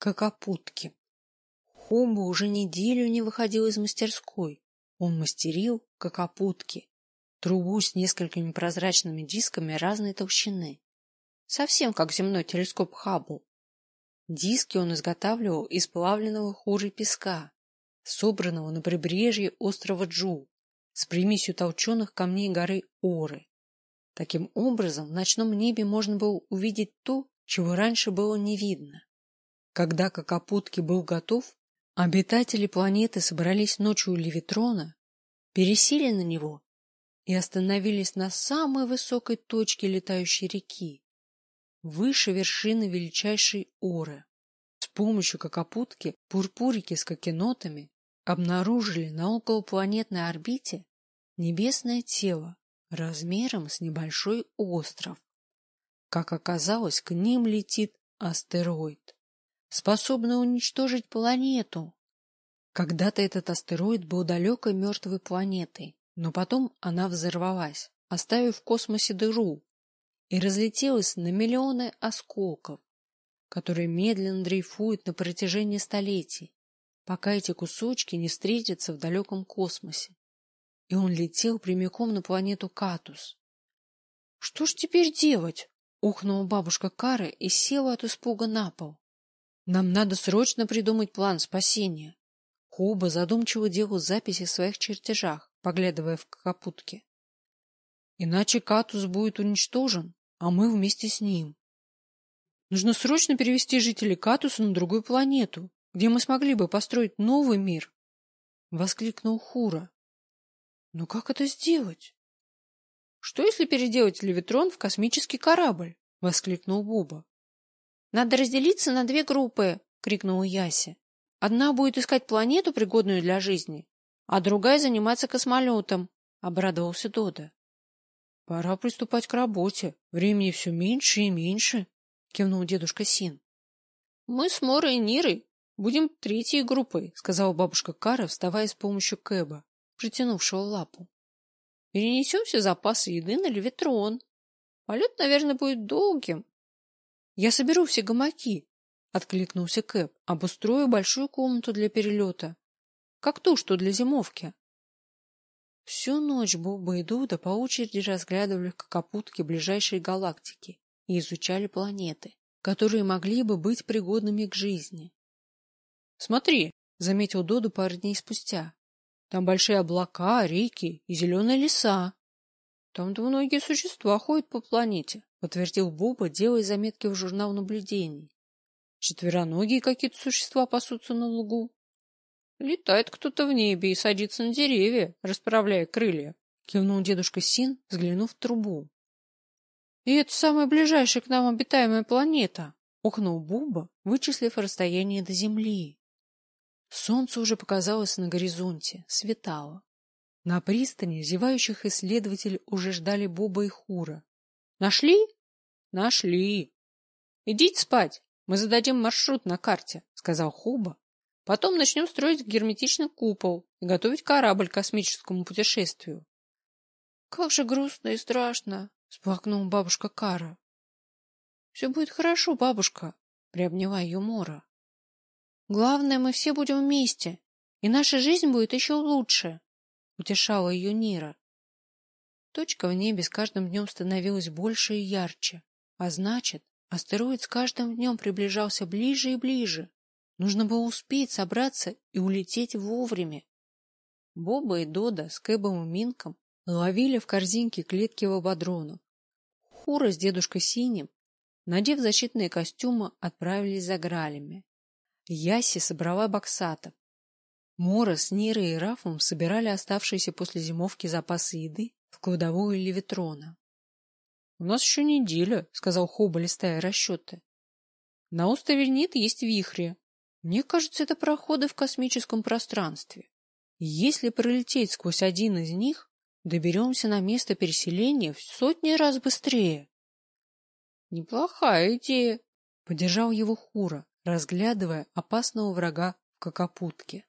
Кокопутки. Хуба уже неделю не выходил из мастерской. Он мастерил кокопутки, трубу с несколькими прозрачными дисками разной толщины. Совсем как земной телескоп Хаббл. Диски он изготавливал из плавленного хуры песка, собранного на прибрежье острова Джу, с примесью толченых камней горы Оры. Таким образом, в ночном небе можно было увидеть то, чего раньше было не видно. Когда Кокопутки был готов, обитатели планеты собрались ночью у Левитрона, пересели на него и остановились на самой высокой точке летающей реки, выше вершины величайшей Оры. С помощью Кокопутки пурпурики с кокенотами обнаружили на околопланетной орбите небесное тело размером с небольшой остров. Как оказалось, к ним летит астероид, способный уничтожить планету. Когда-то этот астероид был далекой мертвой планетой, но потом она взорвалась, оставив в космосе дыру, и разлетелась на миллионы осколков, которые медленно дрейфуют на протяжении столетий, пока эти кусочки не встретятся в далеком космосе и он летел прямиком на планету Катус. — Что ж теперь делать? — ухнула бабушка Кара и села от испуга на пол. — Нам надо срочно придумать план спасения. Хуба задумчиво делал записи в своих чертежах, поглядывая в капутки. Иначе Катус будет уничтожен, а мы вместе с ним. Нужно срочно перевести жителей Катуса на другую планету, где мы смогли бы построить новый мир, — воскликнул Хура. Но как это сделать? — Что, если переделать Левитрон в космический корабль? — воскликнул Буба. — Надо разделиться на две группы, — крикнула Яся. — Одна будет искать планету, пригодную для жизни, а другая заниматься космолетом, — обрадовался Дода. — Пора приступать к работе. Времени все меньше и меньше, — кивнул дедушка Син. — Мы с Морой и Нирой будем третьей группой, — сказала бабушка Кара, вставая с помощью Кэба протянувшего лапу. Перенесем все запасы еды на левитрон. Полет, наверное, будет долгим. Я соберу все гамаки, — откликнулся Кэп, — обустрою большую комнату для перелета, как ту, что для зимовки. Всю ночь Боба и Дуда по очереди разглядывали кокопутки ближайшей галактики и изучали планеты, которые могли бы быть пригодными к жизни. — Смотри, — заметил Доду пару дней спустя, там большие облака, реки и зеленые леса. Там-то многие существа ходят по планете, — подтвердил Буба, делая заметки в журнал наблюдений. Четвероногие какие-то существа пасутся на лугу. Летает кто-то в небе и садится на деревья, расправляя крылья, — кивнул дедушка Син, взглянув в трубу. — И это самая ближайшая к нам обитаемая планета, — ухнул Буба, вычислив расстояние до Земли. Солнце уже показалось на горизонте, светало. На пристани зевающих исследователей уже ждали Боба и Хура. — Нашли? — Нашли. — Идите спать, мы зададим маршрут на карте, — сказал Хуба. — Потом начнем строить герметичный купол и готовить корабль к космическому путешествию. — Как же грустно и страшно, — сплакнула бабушка Кара. — Все будет хорошо, бабушка, — приобняла ее Мора. Главное, мы все будем вместе, и наша жизнь будет еще лучше, — утешала ее Нира. Точка в небе с каждым днем становилась больше и ярче, а значит, астероид с каждым днем приближался ближе и ближе. Нужно было успеть собраться и улететь вовремя. Боба и Дода с Кэбом и Минком ловили в корзинке клетки лободронов. Хура с дедушкой Синим, надев защитные костюмы, отправились за гралями. Яси собрала боксатов. Мора с Нирой и Рафом собирали оставшиеся после зимовки запасы еды в кладовую Левитрона. — У нас еще неделя, — сказал Хоба, листая расчеты. — На острове Нит есть вихри. Мне кажется, это проходы в космическом пространстве. Если пролететь сквозь один из них, доберемся на место переселения в сотни раз быстрее. — Неплохая идея, — поддержал его Хура разглядывая опасного врага в кокопутке.